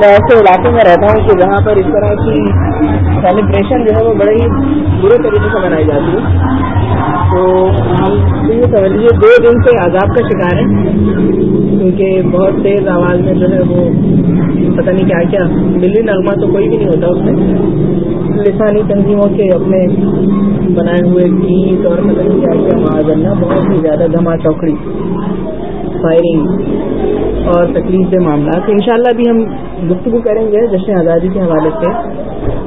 میں ایسے علاقے میں رہتا ہوں کہ جہاں پر اس طرح کی سیلیبریشن جو ہے وہ بڑے ہی برے طریقے سے منائی جاتی ہے۔ تو ہم یہ سمجھ لیجیے، دو دن سے عذاب کا شکار ہے کیونکہ بہت تیز آواز میں جو ہے وہ پتہ نہیں کیا کیا ملی نغمہ تو کوئی بھی نہیں ہوتا اس میں۔ لسانی تنظیموں کے اپنے بنائے ہوئے گیت اور پتہ نہیں کیا کیا معاذ اللہ بہت ہی زیادہ دھما چوکڑی فائرنگ اور تکلیف کے معاملات ان شاء اللہ بھی ہم گفتگو کریں گے جشن آزادی کے حوالے سے،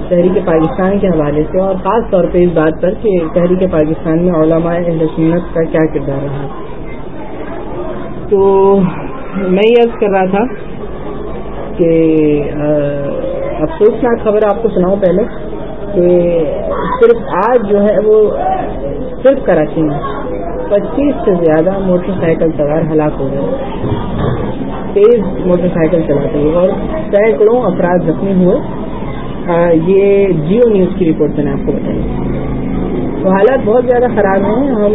تحریک پاکستان کے حوالے سے، اور خاص طور پہ اس بات پر کہ تحریک پاکستان میں علماء اہل سنت کا کیا کردار رہا۔ تو میں یہ عرض کر رہا تھا کہ افسوسناک خبر آپ کو سناؤں پہلے کہ صرف آج جو ہے وہ صرف کراچی میں۔ پچیس سے زیادہ موٹر سائیکل سوار ہلاک ہو گئے۔ تیز موٹر سائیکل چلاتے ہوئے اور سینکڑوں افراد زخمی ہوئے۔ یہ جیو نیوز کی رپورٹ میں نے آپ کو بتائی۔ تو حالات بہت زیادہ خراب ہیں۔ ہم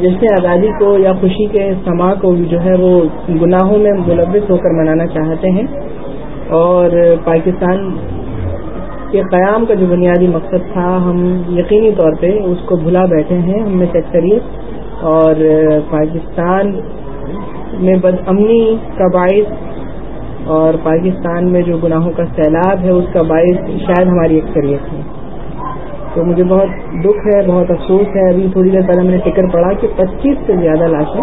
جیسے آزادی کو یا خوشی کے سما کو جو ہے وہ گناہوں میں ملوث ہو کر منانا چاہتے ہیں۔ اور پاکستان کے قیام کا جو بنیادی مقصد تھا، ہم یقینی طور پہ اس کو بھلا بیٹھے ہیں، ہم میں اکثریت۔ اور پاکستان میں بد امنی کا باعث اور پاکستان میں جو گناہوں کا سیلاب ہے، اس کا باعث شاید ہماری اکثریت ہے۔ تو مجھے بہت دکھ ہے، بہت افسوس ہے۔ ابھی تھوڑی دیر پہلے میں نے ٹکر پڑا کہ پچیس سے زیادہ لاشیں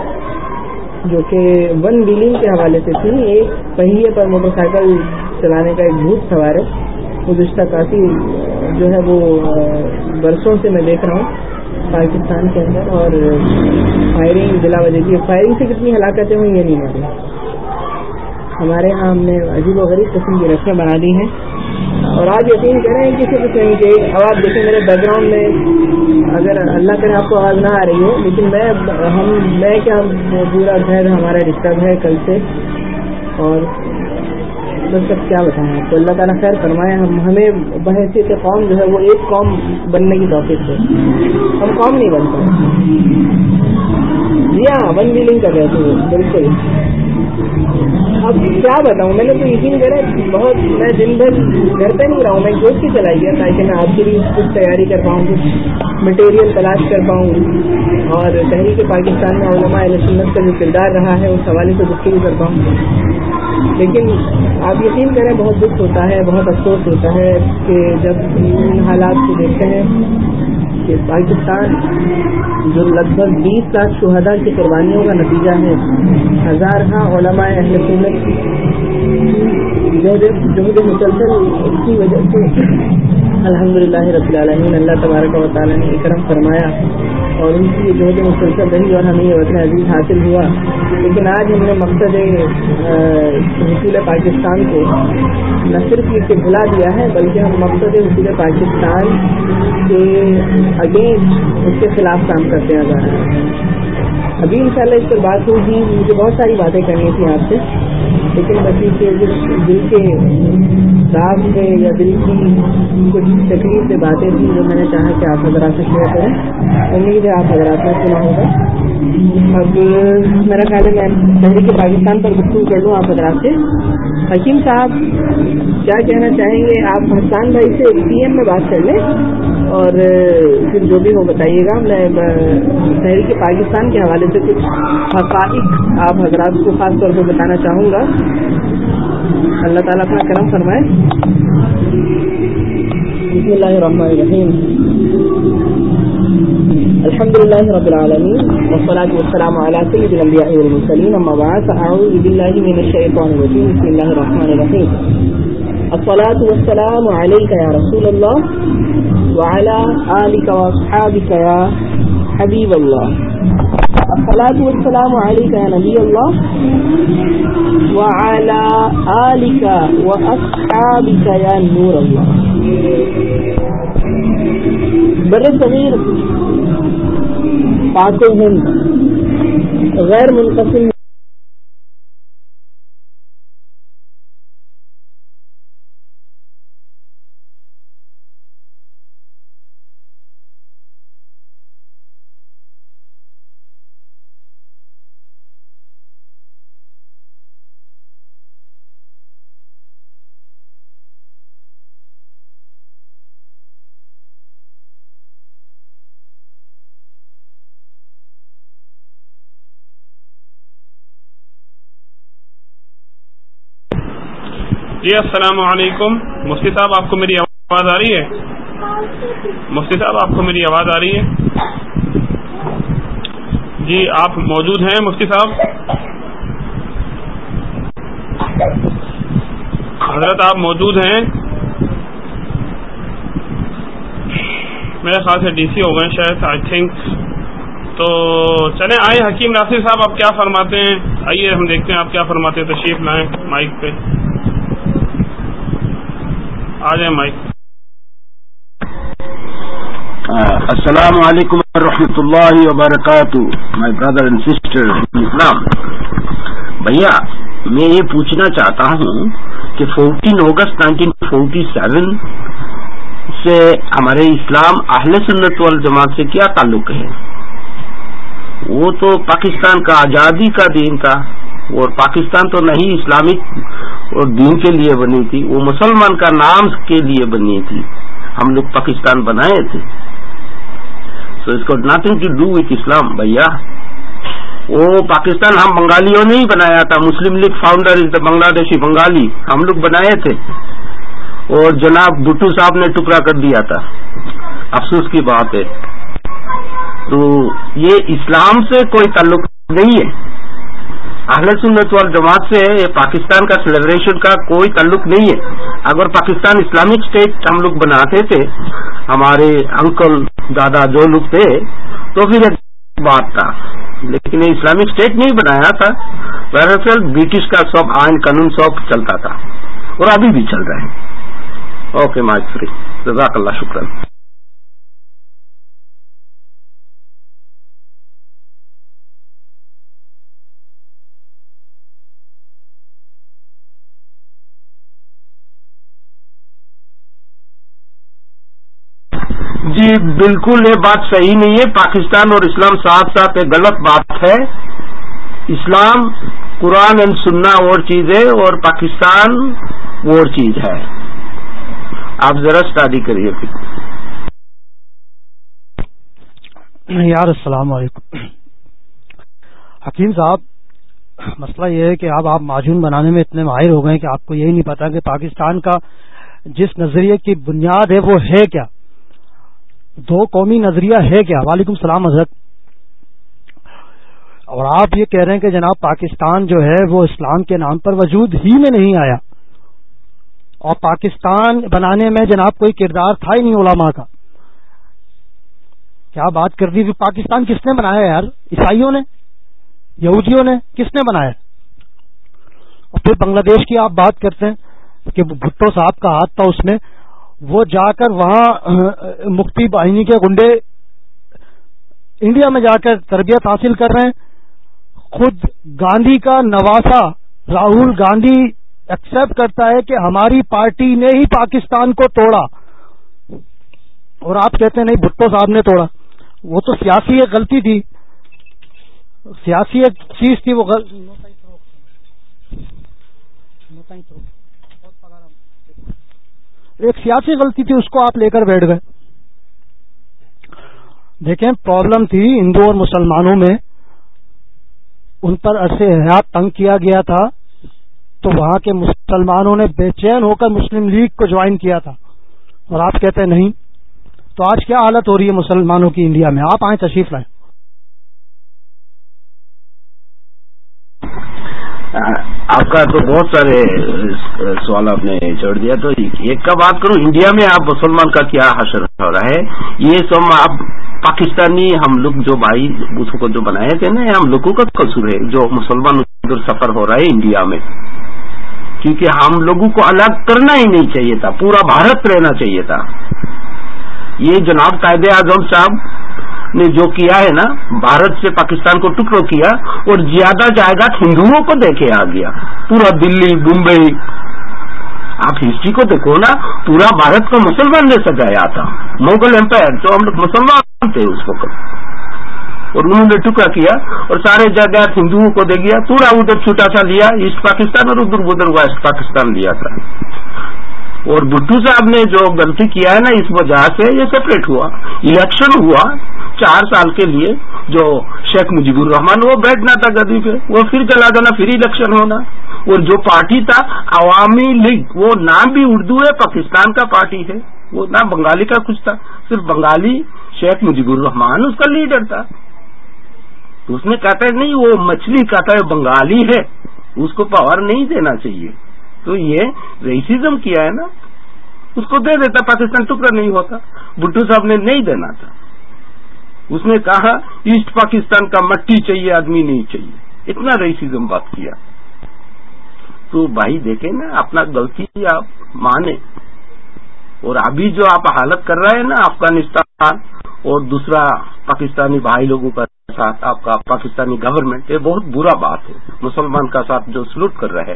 جو کہ ون ڈیلنگ کے حوالے سے تھی ایک پہیے پر موٹر سائیکل چلانے کا ایک بھوت سوار ہے۔ گزشتہ کافی جو ہے وہ برسوں سے میں دیکھ رہا ہوں پاکستان کے اندر اور فائرنگ بلا وجہ کی۔ فائرنگ سے کتنی ہلاکتیں ہوئی یہ نہیں معلوم۔ ہمارے یہاں ہم نے عجیب و غریب قسم کی رسمیں بنا دی ہیں اور آج یقین کریں کسی قسم کے اب آپ دیکھیں میرے بیک گراؤنڈ میں اگر اللہ کرے آپ کو آواز نہ آ رہی ہو، لیکن میں، ہم، میں کیا پورا گھر ہمارا ڈسٹرب ہے کل سے اور بس کیا بتائیں آپ کو؟ اللہ تعالیٰ خیر فرمائے، ہم ہمیں بحثیت قوم جو ہے وہ ایک قوم بننے کی توفیق ہے ہم قوم نہیں بن پائے جی ہاں ون ڈیلنگ کر رہے تھے بالکل۔ اب کیا بتاؤں؟ میں نے تو یقین کرا بہت میں دن بھر گھر پہ نہیں رہا ہوں، میں جوش کی چلائی گیا تاکہ میں آپ کے لیے کچھ تیاری کر پاؤں، کچھ مٹیریل تلاش کر پاؤں۔ اور تحریک پاکستان میں علماء علیہ سنت کا جو کردار رہا ہے، اس حوالے سے گفتگو کر پاؤں۔ لیکن آپ یقین کریں بہت دکھ ہوتا ہے، بہت افسوس ہوتا ہے کہ جب ان حالات کو دیکھتے ہیں کہ پاکستان جو لگ بھگ بیس لاکھ شہدا کی قربانیوں کا نتیجہ ہے ہزار ہاں علماء اہل سنت جو مجھے مسلسل اس کی وجہ سے الحمد للہ رب العالمین اللہ تبارک و تعالیٰ نے اکرم فرمایا اور ان کی جو ہے مسلسل رہی اور ہمیں یہ وطن عزیز حاصل ہوا۔ لیکن آج ہم نے مقصد حصول پاکستان کو نہ صرف یہ کہ بھلا دیا ہے، بلکہ ہم مقصد حصول پاکستان کے اگینسٹ اس کے خلاف کام کرتے ہیں جا رہے ہیں۔ ابھی انشاءاللہ اس پر بات ہوگی۔ مجھے بہت ساری باتیں کرنی تھیں آپ سے، لیکن بچی کے دل کے داغ سے یا دل کی کچھ تکلیف سے باتیں تھیں جو میں نے چاہا کہ آپ حضرات سے شیئر کریں۔ امید ہے آپ حضرات نے سنا ہوگا اب میرا خیال ہے میں تحریک پاکستان پر گفتگو کر لوں آپ حضرات سے۔ حکیم صاحب، کیا کہنا چاہیں گے؟ آپ حسان بھائی سے پی ایم میں بات کر لیں اور پھر جو بھی ہو بتائیے گا۔ میں تحریک پاکستان کے حوالے سے کچھ حقائق آپ حضرات کو خاص طور پہ بتانا چاہوں گا۔ اللہ تعالیٰ اپنا کرم فرمائے۔ بسم اللہ الرحمن الرحیم۔ الحمد لله رب العالمين والصلاة والسلام على سيد الأنبياء والمرسلين أما بعد أعوذ بالله من الشيطان الرجيم بسم الله الرحمن الرحيم الصلاة والسلام عليك يا رسول الله وعلى آلك وأصحابك يا حبيب الله السلام والسلام عليك يا نبي الله. وعلى آلك وأصحابك يا نور الله. بر صغیر پاک ہند غیر منقسم. جی السلام علیکم۔ مفتی صاحب، آپ کو میری آواز آ رہی ہے؟ مفتی صاحب، آپ کو میری آواز آ رہی ہے؟ جی آپ موجود ہیں مفتی صاحب؟ حضرت، آپ موجود ہیں؟ میرے خیال سے ڈی سی ہو گئے شاید آئی تھنک تو چلیں، آئے حکیم ناصر صاحب، آپ کیا فرماتے ہیں؟ آئیے، ہم دیکھتے ہیں آپ کیا فرماتے ہیں، تشریف لائیں مائک پہ۔ آ جائیں مائک السلام علیکم ورحمۃ اللہ وبرکاتہ مائی بردر اینڈ سسٹر اسلام بھیا، میں یہ پوچھنا چاہتا ہوں کہ fourteen August nineteen forty seven سے ہمارے اسلام اہل سنت وال جماعت سے کیا تعلق ہے؟ وہ تو پاکستان کا آزادی کا دین تھا اور پاکستان تو نہیں، اسلامک اور دین کے لیے بنی تھی، وہ مسلمان کا نام کے لیے بنی تھی۔ ہم لوگ پاکستان بنائے تھے۔ سو اس کو نتھنگ ٹو ڈو وتھ اسلام بھیا۔ وہ پاکستان ہم بنگالیوں نے ہی بنایا تھا۔ مسلم لیگ فاؤنڈر از دا بنگلہ دیشی بنگالی ہم لوگ بنائے تھے۔ اور جناب بٹو صاحب نے ٹکڑا کر دیا تھا۔ افسوس کی بات ہے۔ تو یہ اسلام سے کوئی تعلق نہیں ہے۔ اہل سنت وال جماعت سے پاکستان کا سیلیبریشن کا کوئی تعلق نہیں ہے۔ اگر پاکستان اسلامک اسٹیٹ ہم لوگ بناتے تھے، ہمارے انکل دادا جو لوگ تھے، تو پھر ایک بات تھا۔ لیکن یہ اسلامک اسٹیٹ نہیں بنایا تھا۔ دراصل برٹش کا سب آئین قانون سب چلتا تھا اور ابھی بھی چل رہا ہے۔ اوکے مائی فری جزاک اللہ شکرن جی بالکل یہ بات صحیح نہیں ہے۔ پاکستان اور اسلام ساتھ ساتھ ایک غلط بات ہے۔ اسلام قرآن اینڈ سننا اور چیز ہے اور پاکستان اور چیز ہے۔ آپ ذرا اسٹڈی کریے۔ پھر یار، السلام علیکم۔ حکیم صاحب، مسئلہ یہ ہے کہ اب آپ معجون بنانے میں اتنے ماہر ہو گئے کہ آپ کو یہی نہیں پتا کہ پاکستان کا جس نظریے کی بنیاد ہے وہ ہے کیا۔ دو قومی نظریہ ہے کیا؟ وعلیکم السلام حضرت۔ اور آپ یہ کہہ رہے ہیں کہ جناب پاکستان جو ہے وہ اسلام کے نام پر وجود ہی میں نہیں آیا۔ اور پاکستان بنانے میں جناب کوئی کردار تھا ہی نہیں علماء کا۔ کیا بات کر دی پاکستان کس نے بنایا یار؟ عیسائیوں نے؟ یہودیوں نے؟ کس نے بنایا؟ اور پھر بنگلہ دیش کی آپ بات کرتے ہیں کہ بھٹو صاحب کا ہاتھ تھا اس میں۔ وہ جا کر وہاں مکتی باہنی کے گنڈے انڈیا میں جا کر تربیت حاصل کر رہے ہیں۔ خود گاندھی کا نواسا راہل گاندھی ایکسپٹ کرتا ہے کہ ہماری پارٹی نے ہی پاکستان کو توڑا۔ اور آپ کہتے ہیں نہیں، بھٹو صاحب نے توڑا۔ وہ تو سیاسی ایک غلطی تھی۔ سیاسی ایک چیز تھی، وہ ایک سیاسی غلطی تھی، اس کو آپ لے کر بیٹھ گئے۔ دیکھیں پرابلم تھی ہندو اور مسلمانوں میں۔ ان پر عرصے حیات تنگ کیا گیا تھا۔ تو وہاں کے مسلمانوں نے بے چین ہو کر مسلم لیگ کو جوائن کیا تھا۔ اور آپ کہتے ہیں نہیں۔ تو آج کیا حالت ہو رہی ہے مسلمانوں کی انڈیا میں؟ آپ آئیں تشریف لائیں۔ آپ کا تو بہت سارے سوال آپ نے چھوڑ دیا تو ایک کا بات کروں، انڈیا میں آپ مسلمان کا کیا حشر ہو رہا ہے؟ یہ سب آپ پاکستانی ہم لوگ جو بھائی اس کو جو بنائے تھے نا ہم لوگوں کا قصور ہے، جو مسلمان ادھر سفر ہو رہا ہے انڈیا میں۔ کیونکہ ہم لوگوں کو الگ کرنا ہی نہیں چاہیے تھا، پورا بھارت رہنا چاہیے تھا۔ یہ جناب قائد اعظم صاحب نے جو کیا ہے نا، بھارت سے پاکستان کو ٹکڑوں کیا اور زیادہ جائیداد ہندوؤں کو دیکھے آ گیا۔ پورا دلی، ممبئی، آپ ہسٹری کو دیکھو نا، پورا بھارت کو مسلمان نے سجایا تھا مغل امپائر تو ہم لوگ مسلمان تھے اس وقت۔ اور انہوں نے ٹکڑا کیا اور سارے جائیداد ہندوؤں کو دے گیا۔ پورا ادھر چھوٹا سا لیا، ایسٹ پاکستان اور ادھر ادھر ویسٹ پاکستان لیا تھا۔ اور بٹو صاحب نے جو غلطی کیا ہے نا، اس وجہ سے یہ سپریٹ ہوا۔ الیکشن ہوا۔ چار سال کے لیے جو شیخ مجیب الرحمان وہ بیٹھنا تھا گدی پہ، وہ پھر چلا جانا، پھر الیکشن ہونا۔ اور جو پارٹی تھا، عوامی لیگ، وہ نام بھی اردو ہے، پاکستان کا پارٹی ہے۔ وہ نہ بنگالی کا کچھ تھا۔ صرف بنگالی شیخ مجیب الرحمان اس کا لیڈر تھا۔ تو اس نے کہتا ہے نہیں، وہ مچھلی کہتا ہے بنگالی ہے۔ اس کو پاور نہیں دینا چاہیے۔ تو یہ ریسیزم کیا ہے نا؟ اس کو دے دیتا، پاکستان ٹکڑا نہیں ہوتا۔ بٹو صاحب نے نہیں دینا تھا۔ اس نے کہا ایسٹ پاکستان کا مٹی چاہیے، آدمی نہیں چاہیے. اتنا ریسیزم بات کیا۔ تو بھائی دیکھیں نا، اپنا غلطی آپ مانے اور ابھی جو آپ حالت کر رہے ہیں نا، افغانستان اور دوسرا پاکستانی بھائی لوگوں کا ساتھ آپ کا پاکستانی گورنمنٹ یہ بہت برا بات ہے۔ مسلمان کا ساتھ جو سلوٹ کر رہے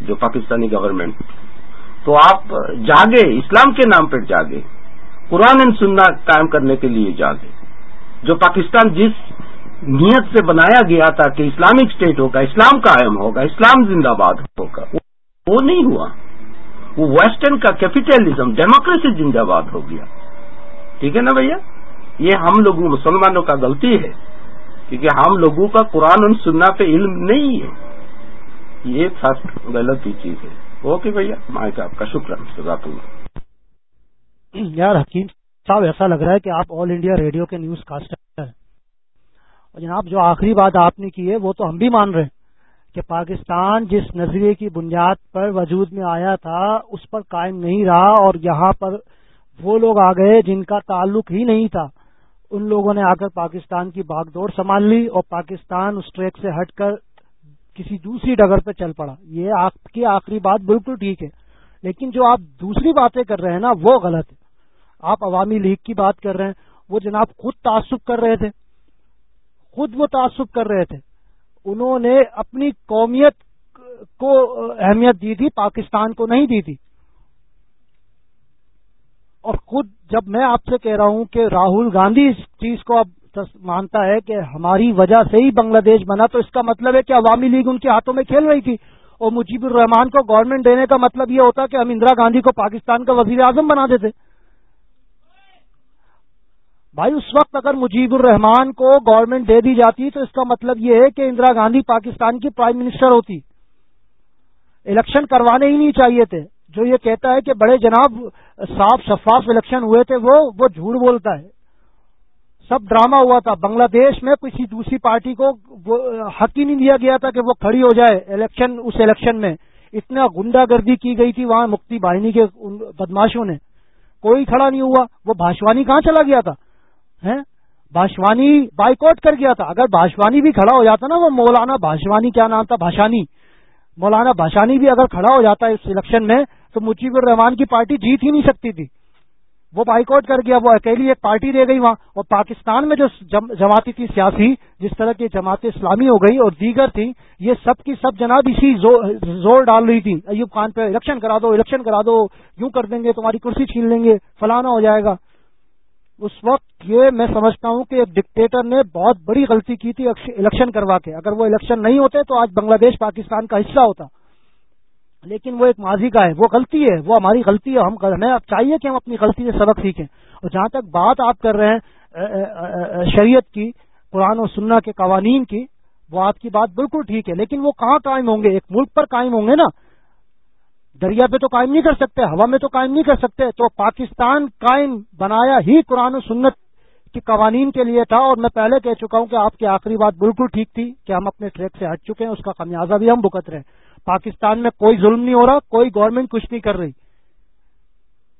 جو پاکستانی گورنمنٹ تو آپ جاگے اسلام کے نام پر جاگے قرآن سننا قائم کرنے کے لیے جاگے جو پاکستان جس نیت سے بنایا گیا تھا کہ اسلامک اسٹیٹ ہوگا، اسلام قائم ہوگا، اسلام زندہ باد ہوگا، وہ نہیں ہوا۔ وہ ویسٹرن کا کیپیٹلزم، ڈیموکریسی زندہ باد ہو گیا۔ ٹھیک ہے نا بھیا؟ یہ ہم لوگوں، مسلمانوں کا غلطی ہے، کیونکہ ہم لوگوں کا قرآن ان سننا پہ علم نہیں ہے۔ یہ فرسٹ غلط ہی چیز ہے۔ اوکے بھیا مائک آپ کا شکریہ یار، حکیم صاحب، ایسا لگ رہا ہے کہ آپ آل انڈیا ریڈیو کے نیوز کاسٹر ہیں۔ اور جناب، جو آخری بات آپ نے کی ہے، وہ تو ہم بھی مان رہے ہیں کہ پاکستان جس نظریے کی بنیاد پر وجود میں آیا تھا، اس پر قائم نہیں رہا اور یہاں پر وہ لوگ آ گئے جن کا تعلق ہی نہیں تھا۔ ان لوگوں نے آ کر پاکستان کی باغ دوڑ سنبھال لی اور پاکستان اس ٹریک سے ہٹ کر کسی دوسری ڈگر پہ چل پڑا۔ یہ آپ کی آخری بات بالکل ٹھیک ہے، لیکن جو آپ دوسری باتیں کر رہے ہیں نا، وہ غلط ہے۔ آپ عوامی لیگ کی بات کر رہے ہیں، وہ جناب خود تعصب کر رہے تھے۔ خود وہ تعصب کر رہے تھے۔ انہوں نے اپنی قومیت کو اہمیت دی تھی، پاکستان کو نہیں دی تھی۔ اور خود جب میں آپ سے کہہ رہا ہوں کہ راہل گاندھی اس چیز کو اب مانتا ہے کہ ہماری وجہ سے ہی بنگلہ دیش بنا، تو اس کا مطلب ہے کہ عوامی لیگ ان کے ہاتھوں میں کھیل رہی تھی۔ اور مجیب الرحمان کو گورنمنٹ دینے کا مطلب یہ ہوتا کہ ہم اندرا گاندھی کو پاکستان کا وزیر اعظم بنا دیتے۔ بھائی، اس وقت اگر مجیب الرحمان کو گورنمنٹ دے دی جاتی تو اس کا مطلب یہ ہے کہ اندرا گاندھی پاکستان کی پرائم منسٹر ہوتی۔ الیکشن کروانے ہی نہیں چاہیے تھے۔ جو یہ کہتا ہے کہ بڑے جناب، صاف شفاف الیکشن ہوئے تھے، وہ وہ جھوٹ بولتا ہے۔ سب ڈرامہ ہوا تھا۔ بنگلہ دیش میں کسی دوسری پارٹی کو حق ہی نہیں دیا گیا تھا کہ وہ کھڑی ہو جائے الیکشن اس الیکشن میں۔ اتنا گنڈا گردی کی گئی تھی وہاں مکتی باہنی کے بدماشوں نے۔ کوئی کھڑا نہیں ہوا۔ وہ بھاشوانی کہاں چلا گیا تھا؟ باشوانی بائیکاٹ کر گیا تھا۔ اگر باشوانی بھی کھڑا ہو جاتا نا وہ مولانا باشوانی، کیا نام تھا؟ بھاشانی مولانا بھاشانی بھی اگر کھڑا ہو جاتا ہے اس الیکشن میں تو مجیب الرحمان کی پارٹی جیت ہی نہیں سکتی تھی۔ وہ بائک کر گیا، وہ اکیلی ایک پارٹی رہ گئی وہاں۔ اور پاکستان میں جو جماعتی تھی سیاسی، جس طرح کی جماعت اسلامی ہو گئی اور دیگر تھی، یہ سب کی سب جناب اسی زور ڈال رہی تھی۔ ایوب خان پہ الیکشن کرا دو، الیکشن کرا دو، یوں کر دیں گے، تمہاری کرسی چھین لیں گے، فلانا ہو جائے گا۔ اس وقت یہ میں سمجھتا ہوں کہ ایک ڈکٹیٹر نے بہت بڑی غلطی کی تھی الیکشن کروا کے۔ اگر وہ الیکشن نہیں ہوتے تو آج بنگلہ دیش پاکستان کا حصہ ہوتا۔ لیکن وہ ایک ماضی کا ہے۔ وہ غلطی ہے۔ وہ ہماری غلطی ہے۔ ہم ہمیں اب چاہیے کہ ہم اپنی غلطی سے سبق سیکھیں۔ اور جہاں تک بات آپ کر رہے ہیں شریعت کی، قرآن و سننا کے قوانین کی، وہ آپ کی بات بالکل ٹھیک ہے۔ لیکن وہ کہاں قائم ہوں گے؟ ایک ملک پر قائم ہوں گے نا۔ دریا پہ تو قائم نہیں کر سکتے، ہوا میں تو قائم نہیں کر سکتے۔ تو پاکستان قائم بنایا ہی قرآن و سنت کے قوانین کے لیے تھا۔ اور میں پہلے کہہ چکا ہوں کہ آپ کی آخری بات بالکل ٹھیک تھی کہ ہم اپنے ٹریک سے ہٹ چکے ہیں، اس کا خمیازہ بھی ہم بکت رہے ہیں۔ پاکستان میں کوئی ظلم نہیں ہو رہا، کوئی گورنمنٹ کچھ نہیں کر رہی۔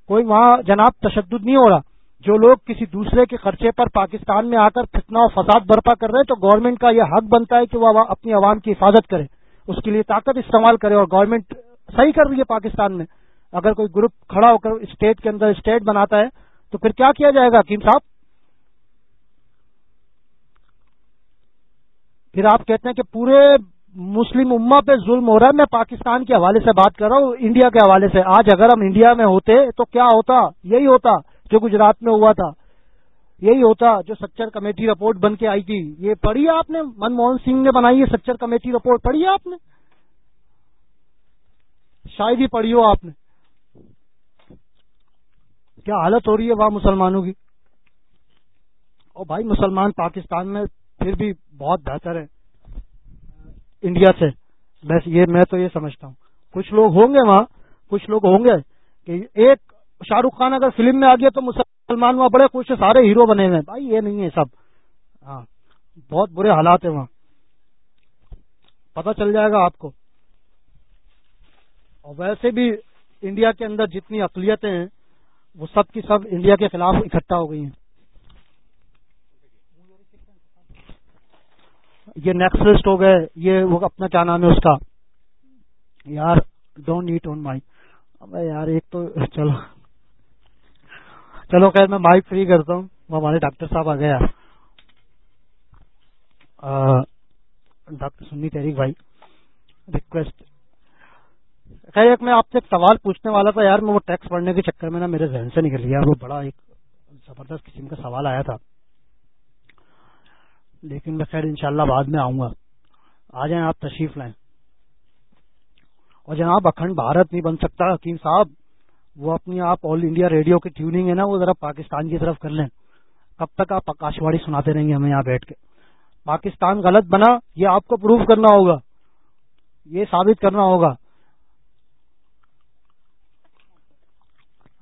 کوئی وہاں جناب تشدد نہیں ہو رہا۔ جو لوگ کسی دوسرے کے خرچے پر پاکستان میں آ کر فتنا و فساد برپا کر رہے ہیں، تو گورنمنٹ کا یہ حق بنتا ہے کہ وہ اپنی عوام کی حفاظت کرے، اس کے لیے طاقت استعمال کرے اور گورنمنٹ صحیح کر رہی ہے پاکستان میں اگر کوئی گروپ کھڑا ہو کر اسٹیٹ کے اندر اسٹیٹ بناتا ہے، تو پھر کیا کیا جائے گا؟ حکیم صاحب؟ پھر آپ کہتے ہیں کہ پورے مسلم اما پہ ظلم ہو رہا ہے۔ میں پاکستان کے حوالے سے بات کر رہا ہوں، انڈیا کے حوالے سے۔ آج اگر ہم انڈیا میں ہوتے تو کیا ہوتا؟ یہی ہوتا جو گجرات میں ہوا تھا۔ یہی ہوتا جو سچر کمیٹی رپورٹ بن کے آئی تھی۔ یہ پڑھی آپ نے؟ منموہن سنگھ نے بنائی ہے سچر کمیٹی رپورٹ، پڑھی ہے آپ نے؟ شاید ہی پڑھی ہو آپ نے۔ کیا حالت ہو رہی ہے وہاں مسلمانوں کی؟ اور بھائی مسلمان پاکستان میں پھر بھی بہت بہتر ہے انڈیا سے۔ بس یہ میں تو یہ سمجھتا ہوں۔ کچھ لوگ ہوں گے وہاں، کچھ لوگ ہوں گے کہ ایک شاہ رخ خان اگر فلم میں آ گیا تو مسلمان وہاں بڑے خوش سارے ہیرو بنے ہوئے بھائی یہ نہیں ہے سب۔ ہاں بہت برے حالات ہیں وہاں۔ پتہ چل جائے گا آپ کو۔ اور ویسے بھی انڈیا کے اندر جتنی اقلیتیں ہیں، وہ سب کی سب انڈیا کے خلاف اکٹھا ہو گئی ہیں۔ یہ نیکسلسٹ ہو گئے، یہ وہ اپنا کیا نام ہے اس کا؟ یار ڈونٹ نیٹ آن مائک یار، ایک تو چلو۔ چلو، خیر، میں مائک فری کرتا ہوں۔ وہ ہمارے ڈاکٹر صاحب آ گیا ڈاکٹر سنی تحریک بھائی۔ ریکویسٹ خیر ایک میں آپ سے ایک سوال پوچھنے والا تھا، یار، میں وہ ٹیکس پڑھنے کے چکر میں نا میرے ذہن سے نکل گیا، وہ بڑا ایک زبردست قسم کا سوال آیا تھا۔ لیکن میں خیر انشاءاللہ بعد میں آؤں گا۔ آ جائیں آپ تشریف لائیں۔ اور جناب، اکھنڈ بھارت نہیں بن سکتا، حکیم صاحب، وہ اپنی آپ آل انڈیا ریڈیو کی ٹیوننگ ہے نا، وہ ذرا پاکستان کی طرف کر لیں۔ کب تک آپ آکاشواڑی سناتے رہیں گے ہمیں یہاں بیٹھ کے؟ پاکستان غلط بنا، یہ آپ کو پروف کرنا ہوگا، یہ ثابت کرنا ہوگا۔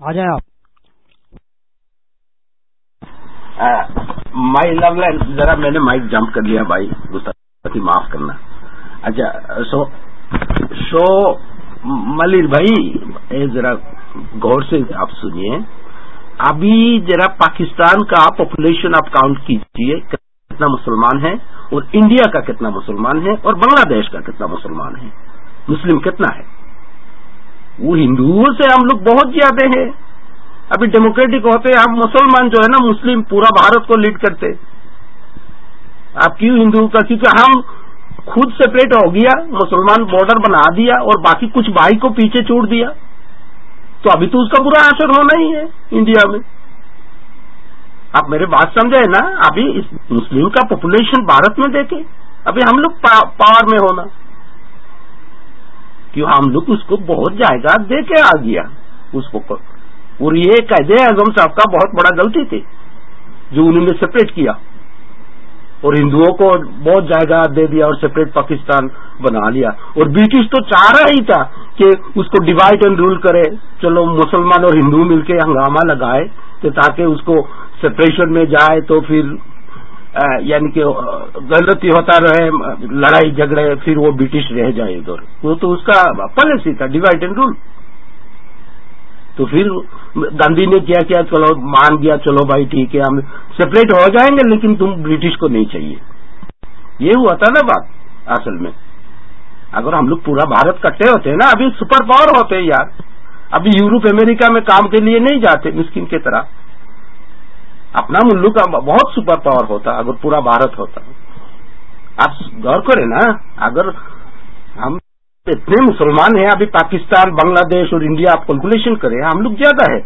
آ جائیں آپ۔ مائی لو ذرا میں نے مائک جمپ کر لیا بھائی، گستاخی معاف کرنا۔ اچھا سو سو ملیر بھائی ذرا غور سے آپ سنیے۔ ابھی ذرا پاکستان کا پاپولیشن آپ کاؤنٹ کیجیے کتنا مسلمان ہے اور انڈیا کا کتنا مسلمان ہے اور بنگلہ دیش کا کتنا مسلمان ہے مسلم کتنا ہے؟ وہ ہندوؤں سے ہم لوگ بہت زیادہ ہیں۔ ابھی ڈیموکریٹک ہوتے ہم مسلمان جو ہے نا، مسلم پورا بھارت کو لیڈ کرتے۔ آپ کیوں ہندو کا؟ کیونکہ ہم خود سپریٹ ہو گیا، مسلمان بارڈر بنا دیا اور باقی کچھ بھائی کو پیچھے چھوڑ دیا۔ تو ابھی تو اس کا برا اثر ہونا ہی ہے انڈیا میں۔ آپ میرے بات سمجھے نا؟ ابھی مسلم کا پاپولیشن بھارت میں دیکھیں۔ ابھی ہم لوگ پاور میں ہونا۔ کیوں ہم لوگ اس کو بہت جائیداد دے کے آ گیا۔ اس کو اور یہ قید اعظم صاحب کا بہت بڑا غلطی تھی، جو انہوں نے سپریٹ کیا۔ اور ہندوؤں کو بہت جائیداد دے دیا اور سپریٹ پاکستان بنا لیا۔ اور برٹش تو چاہ رہا ہی تھا کہ اس کو ڈیوائڈ اینڈ رول کرے۔ چلو مسلمان اور ہندو مل کے ہنگامہ لگائے کہ تاکہ اس کو سپریشن میں جائے تو پھر یعنی کہ غلطی ہوتا رہے، لڑائی جھگڑے، پھر وہ برٹش رہ جائے ادھر۔ وہ تو اس کا پالیسی تھا ڈیوائڈ اینڈ رول تو پھر گاندھی نے کیا کیا، چلو، مان گیا، چلو بھائی ٹھیک ہے، ہم سپریٹ ہو جائیں گے، لیکن تم برٹش کو نہیں چاہیے۔ یہ ہوا تھا نا بات اصل میں۔ اگر ہم لوگ پورا بھارت کٹے ہوتے ہیں نا، ابھی سپر پاور ہوتے ہیں یار۔ ابھی یورپ، امریکہ میں کام کے لیے نہیں جاتے مسکن کی طرح۔ اپنا ملک کا بہت سپر پاور ہوتا، اگر پورا بھارت ہوتا۔ آپ غور کریں نا، اگر ہم اتنے مسلمان ہیں، ابھی پاکستان، بنگلہ دیش اور انڈیا، آپ کیلکولیشن کریں، ہم لوگ زیادہ ہے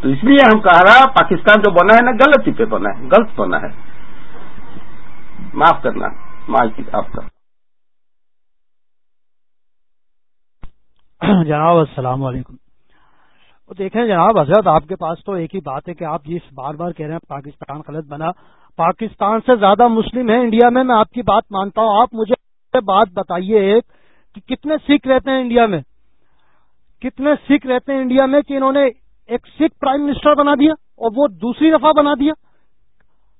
تو اس لیے ہم کہہ رہا، پاکستان جو بنا ہے نا، غلطی پہ بنا ہے، غلط بنا ہے۔ معاف کرنا آپ کا۔ جناب، السلام علیکم۔ دیکھیں جناب، حضرت، آپ کے پاس تو ایک ہی بات ہے کہ آپ جس بار بار کہہ رہے ہیں پاکستان غلط بنا، پاکستان سے زیادہ مسلم ہیں انڈیا میں میں آپ کی بات مانتا ہوں۔ آپ مجھے بات بتائیے ایک، کہ کتنے سکھ رہتے ہیں انڈیا میں؟ کتنے سکھ رہتے ہیں انڈیا میں کہ انہوں نے ایک سکھ پرائم منسٹر بنا دیا اور وہ دوسری دفعہ بنا دیا؟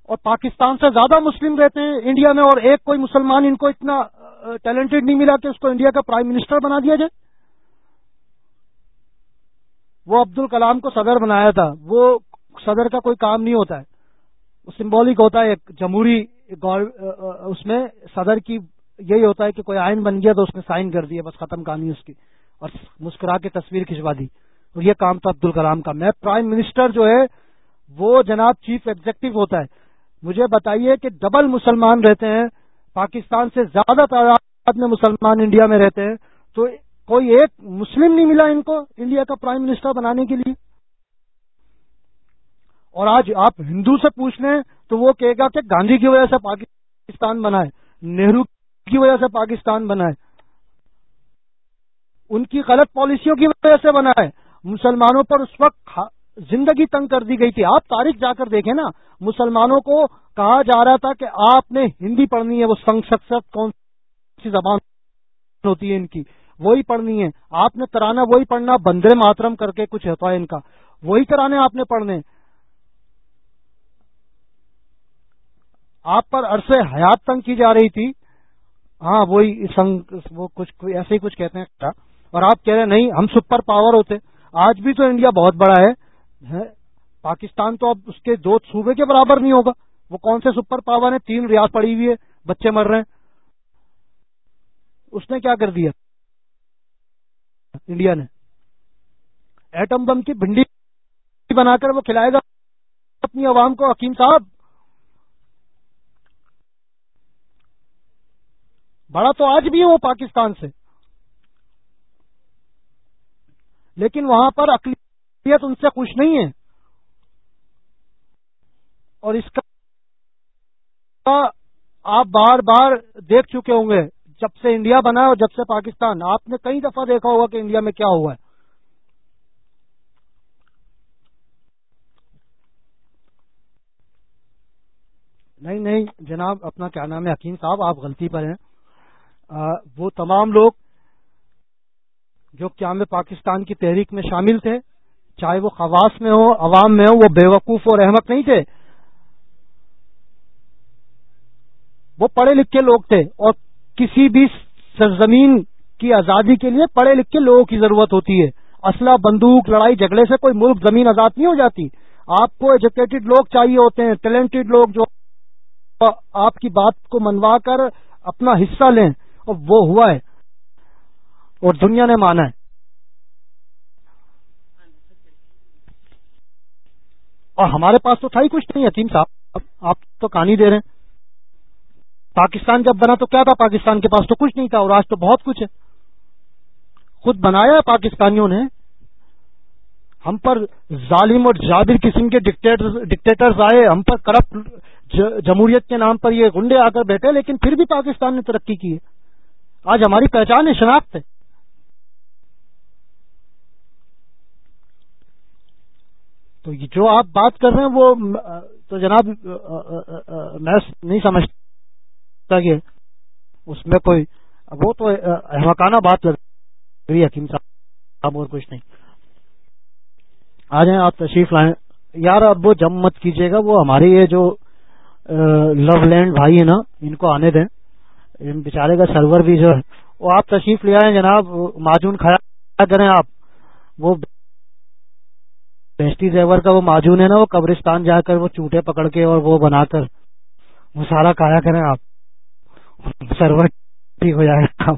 اور پاکستان سے زیادہ مسلم رہتے ہیں انڈیا میں اور ایک کوئی مسلمان ان کو اتنا ٹیلنٹڈ نہیں ملا کہ اس کو انڈیا کا پرائم منسٹر بنا دیا جائے؟ وہ عبد الکلام کو صدر بنایا تھا۔ وہ صدر کا کوئی کام نہیں ہوتا ہے۔ وہ سمبولک ہوتا ہے ایک جمہوری اس میں صدر کی یہی ہوتا ہے کہ کوئی آئین بن گیا تو اس نے سائن کر دیا، بس ختم کہانی اس کی۔ اور مسکرا کے تصویر کھنچوا دی۔ اور یہ کام تھا عبد الکلام کا۔ میں پرائم منسٹر جو ہے، وہ جناب چیف ایگزیکٹو ہوتا ہے۔ مجھے بتائیے کہ ڈبل مسلمان رہتے ہیں۔ پاکستان سے زیادہ تعداد میں مسلمان انڈیا میں رہتے ہیں۔ تو کوئی ایک مسلم نہیں ملا ان کو انڈیا کا پرائم منسٹر بنانے کے لیے۔ اور آج آپ ہندو سے پوچھ لیں تو وہ کہے گا کہ گاندھی کی وجہ سے پاکستان بنا ہے، نہرو کی وجہ سے پاکستان بنا ہے، ان کی غلط پالیسیوں کی وجہ سے بنا ہے۔ مسلمانوں پر اس وقت زندگی تنگ کر دی گئی تھی۔ آپ تاریخ جا کر دیکھیں نا، مسلمانوں کو کہا جا رہا تھا کہ آپ نے ہندی پڑھنی ہے، وہ سنگ شخص کون سی زبان ہوتی ہے ان کی۔ وہی پڑھنی ہے۔ آپ نے ترانا وہی پڑھنا بندرے ماترم کر کے کچھ ہوتا ہے ان کا۔ وہی ترانے آپ نے پڑھنے۔ آپ پر عرصے حیات تنگ کی جا رہی تھی۔ ہاں وہی سنگ، وہ کچھ، ایسے ہی کچھ کہتے ہیں۔ اور آپ کہہ رہے نہیں، ہم سپر پاور ہوتے۔ آج بھی تو انڈیا بہت بڑا ہے، پاکستان تو اب اس کے دو صوبے کے برابر نہیں ہوگا۔ وہ کون سے سپر پاور ہیں؟ تین ریاض پڑی ہوئی ہے، بچے مر رہے ہیں۔ اس نے کیا کر دیا؟ انڈیا نے۔ ایٹم بم کی بھنڈی بنا کر وہ کھلائے گا اپنی عوام کو، حکیم صاحب۔ بڑا تو آج بھی ہے وہ پاکستان سے۔ لیکن وہاں پر اقلیت ان سے خوش نہیں ہے۔ اور اس کا آپ بار بار دیکھ چکے ہوں گے۔ جب سے انڈیا بنا اور جب سے پاکستان، آپ نے کئی دفعہ دیکھا ہوگا کہ انڈیا میں کیا ہوا ہے۔ نہیں نہیں، جناب، اپنا کیا نام ہے؟ حکیم صاحب، آپ غلطی پر ہیں۔ وہ تمام لوگ جو قیام پاکستان کی تحریک میں شامل تھے، چاہے وہ خواص میں ہو عوام میں ہو وہ بے وقوف اور احمد نہیں تھے۔ وہ پڑھے لکھے لوگ تھے اور کسی بھی سرزمین کی آزادی کے لیے پڑھے لکھے لوگوں کی ضرورت ہوتی ہے۔ اسلحہ، بندوق، لڑائی، جھگڑے سے کوئی ملک زمین آزاد نہیں ہو جاتی۔ آپ کو ایجوکیٹڈ لوگ چاہیے ہوتے ہیں ٹیلنٹڈ لوگ جو آپ کی بات کو منوا کر اپنا حصہ لیں۔ اور وہ ہوا ہے اور دنیا نے مانا ہے۔ اور ہمارے پاس تو تھا ہی کچھ نہیں حکیم صاحب، آپ تو کہانی دے رہے ہیں۔ پاکستان جب بنا تو کیا تھا؟ پاکستان کے پاس تو کچھ نہیں تھا اور آج تو بہت کچھ ہے۔ خود بنایا پاکستانیوں نے۔ ہم پر ظالم اور جابر قسم کے ڈکٹیٹرز آئے۔ ہم پر کرپٹ جمہوریت کے نام پر یہ گنڈے آ کر بیٹھے، لیکن پھر بھی پاکستان نے ترقی کی ہے۔ آج ہماری پہچان ہے، شناخت ہے۔ تو جو آپ بات کر رہے ہیں، وہ تو جناب میں نہیں سمجھتا۔ کہ اس میں کوئی وہ تو احمقانہ بات لگ رہی ہے، حکیم صاحب، اور کچھ نہیں۔ آ جائیں، آپ تشریف لائیں۔ یار اب وہ جم مت کیجیے گا، وہ ہمارے یہ جو لو لینڈ بھائی ہیں نا، ان کو آنے دیں۔ بیچارے کا سرور بھی جو ہے۔ وہ آپ تشریف لے آئے جناب، معجون کھایا کریں آپ۔ وہ بیسٹی زیور کا وہ معجون ہے نا، وہ قبرستان جا کر وہ چوٹے پکڑ کے اور وہ بنا کر وہ سارا کھایا کریں آپ۔ سرور ٹھیک ہو جائے گا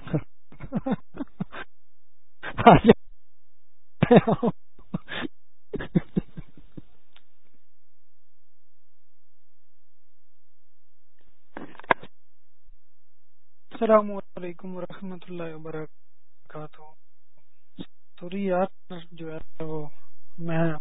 السلام علیکم ورحمۃ اللہ وبرکاتہ۔ سوری جی، یار جو ہے وہ میں